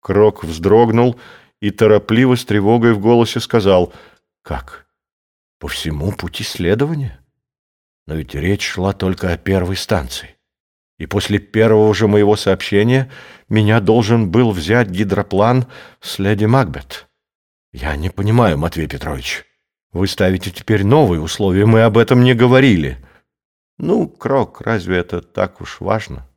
Крок вздрогнул и торопливо с тревогой в голосе сказал «Как? По всему пути следования? Но ведь речь шла только о первой станции. И после первого же моего сообщения меня должен был взять гидроплан с леди Макбет. Я не понимаю, Матвей Петрович. Вы ставите теперь новые условия, мы об этом не говорили». Ну, Крок, разве это так уж важно?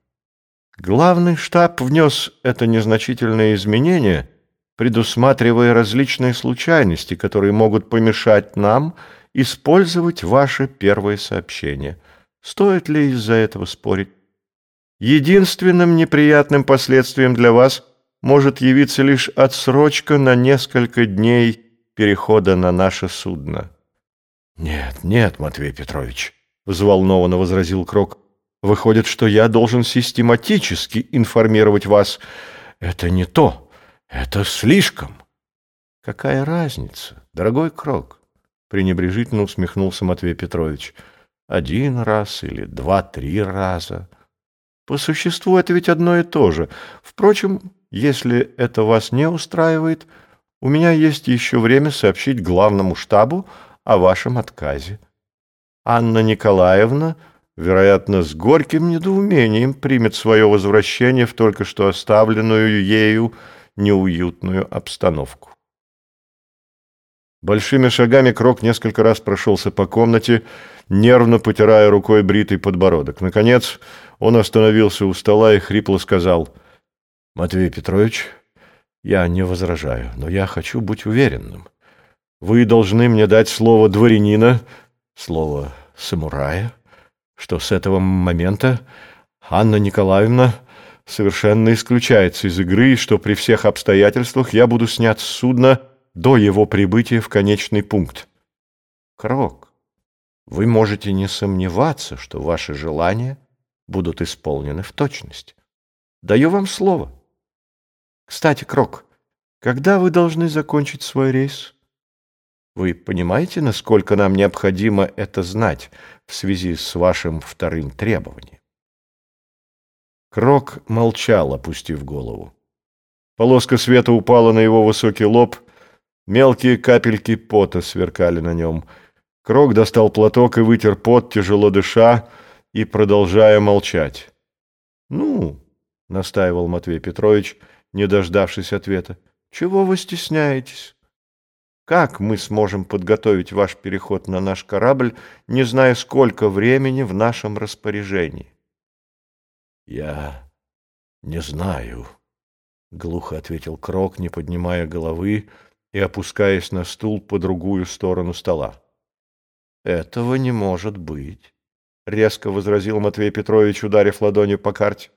Главный штаб внес это незначительное изменение, предусматривая различные случайности, которые могут помешать нам использовать ваше первое сообщение. Стоит ли из-за этого спорить? Единственным неприятным последствием для вас может явиться лишь отсрочка на несколько дней перехода на наше судно. Нет, нет, Матвей Петрович, — взволнованно возразил Крок. «Выходит, что я должен систематически информировать вас. Это не то. Это слишком». «Какая разница, дорогой Крок?» — пренебрежительно усмехнулся Матвей Петрович. «Один раз или два-три раза. По существу это ведь одно и то же. Впрочем, если это вас не устраивает, у меня есть еще время сообщить главному штабу о вашем отказе». Анна Николаевна, вероятно, с горьким недоумением примет свое возвращение в только что оставленную ею неуютную обстановку. Большими шагами Крок несколько раз прошелся по комнате, нервно потирая рукой бритый подбородок. Наконец он остановился у стола и хрипло сказал, «Матвей Петрович, я не возражаю, но я хочу быть уверенным. Вы должны мне дать слово дворянина, слово самурая, что с этого момента Анна Николаевна совершенно исключается из игры, и что при всех обстоятельствах я буду снят с судна до его прибытия в конечный пункт. Крок, вы можете не сомневаться, что ваши желания будут исполнены в точность. Даю вам слово. Кстати, Крок, когда вы должны закончить свой рейс? Вы понимаете, насколько нам необходимо это знать в связи с вашим вторым требованием? Крок молчал, опустив голову. Полоска света упала на его высокий лоб, мелкие капельки пота сверкали на нем. Крок достал платок и вытер пот, тяжело дыша и продолжая молчать. «Ну», — настаивал Матвей Петрович, не дождавшись ответа, — «чего вы стесняетесь?» Как мы сможем подготовить ваш переход на наш корабль, не зная, сколько времени в нашем распоряжении? Я не знаю, глухо ответил Крок, не поднимая головы и опускаясь на стул по другую сторону стола. Этого не может быть, резко возразил Матвей Петрович, ударив ладонью по карте.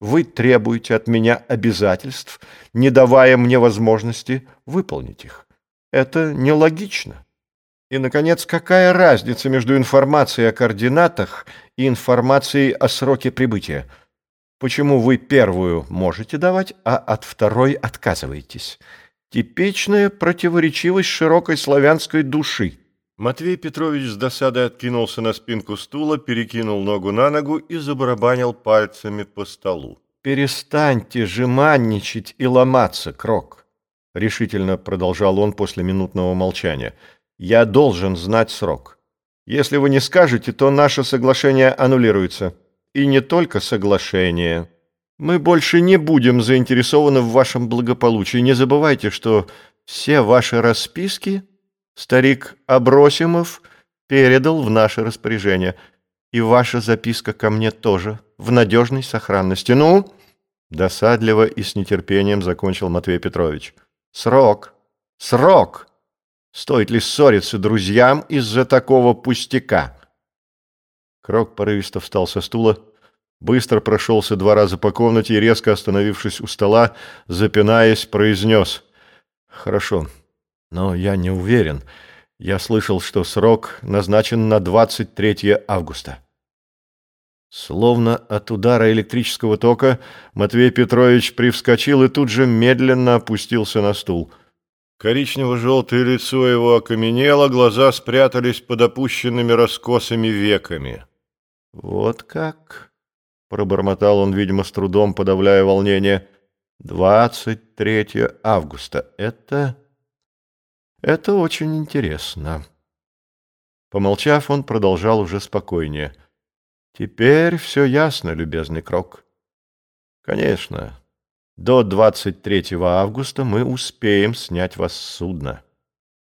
Вы требуете от меня обязательств, не давая мне возможности выполнить их. Это нелогично. И, наконец, какая разница между информацией о координатах и информацией о сроке прибытия? Почему вы первую можете давать, а от второй отказываетесь? Типичная противоречивость широкой славянской души. Матвей Петрович с досадой откинулся на спинку стула, перекинул ногу на ногу и забарабанил пальцами по столу. «Перестаньте жеманничать и ломаться, Крок решительно продолжал он после минутного молчания. Я должен знать срок. Если вы не скажете, то наше соглашение аннулируется. И не только соглашение. Мы больше не будем заинтересованы в вашем благополучии. Не забывайте, что все ваши расписки старик Абросимов передал в наше распоряжение. И ваша записка ко мне тоже в надежной сохранности. Ну, досадливо и с нетерпением закончил Матвей Петрович. Срок. Срок. Стоит ли ссориться друзьям из-за такого пустяка? Крок порывисто встал со стула, быстро прошелся два раза по комнате и, резко остановившись у стола, запинаясь, произнес. «Хорошо, но я не уверен. Я слышал, что срок назначен на 23 августа». Словно от удара электрического тока Матвей Петрович привскочил и тут же медленно опустился на стул. Коричнево-желтое лицо его окаменело, глаза спрятались под опущенными раскосыми веками. «Вот как?» — пробормотал он, видимо, с трудом подавляя волнение. 23 августа. Это... Это очень интересно. Помолчав, он продолжал уже спокойнее. Теперь все ясно, любезный Крок. Конечно, до 23 августа мы успеем снять вас с судна.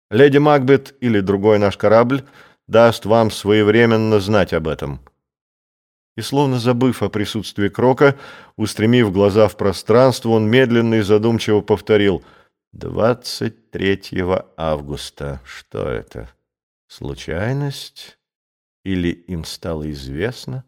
Леди Макбет или другой наш корабль даст вам своевременно знать об этом. И словно забыв о присутствии Крока, устремив глаза в пространство, он медленно и задумчиво повторил «23 августа. Что это? Случайность? Или им стало известно?»